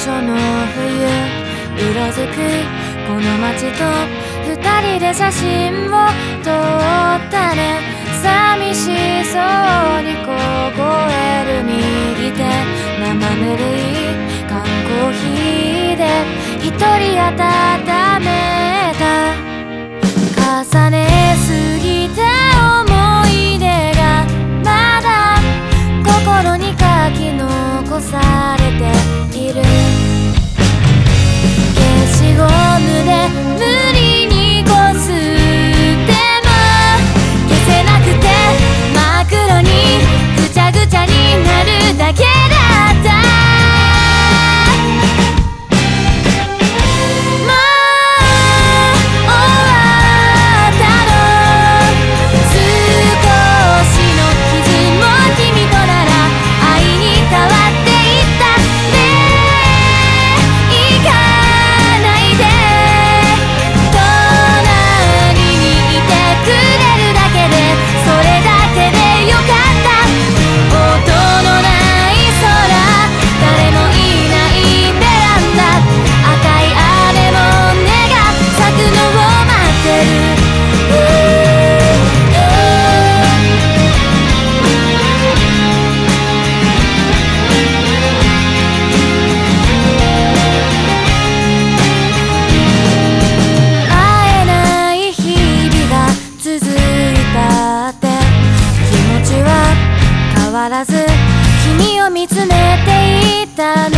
初の冬色づくこの街と二人で写真を撮ったね。寂しそうに凍える右手生ぬるい缶コーヒーで一人温めた。重ねすぎて思い出がまだ心に書き残さたって気持ちは変わらず君を見つめていた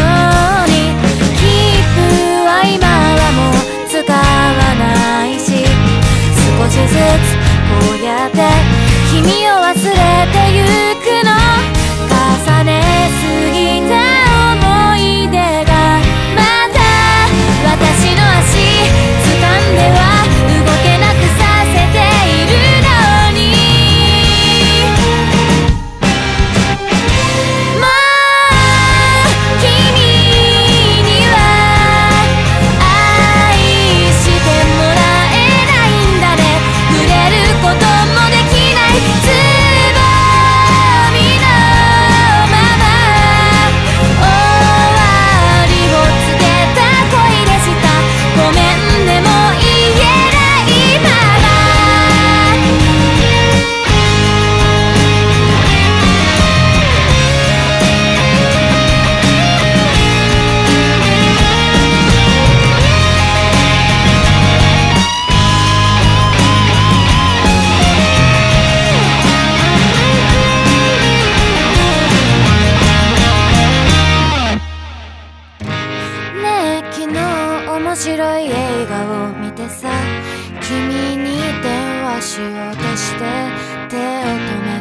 しようとして手を止め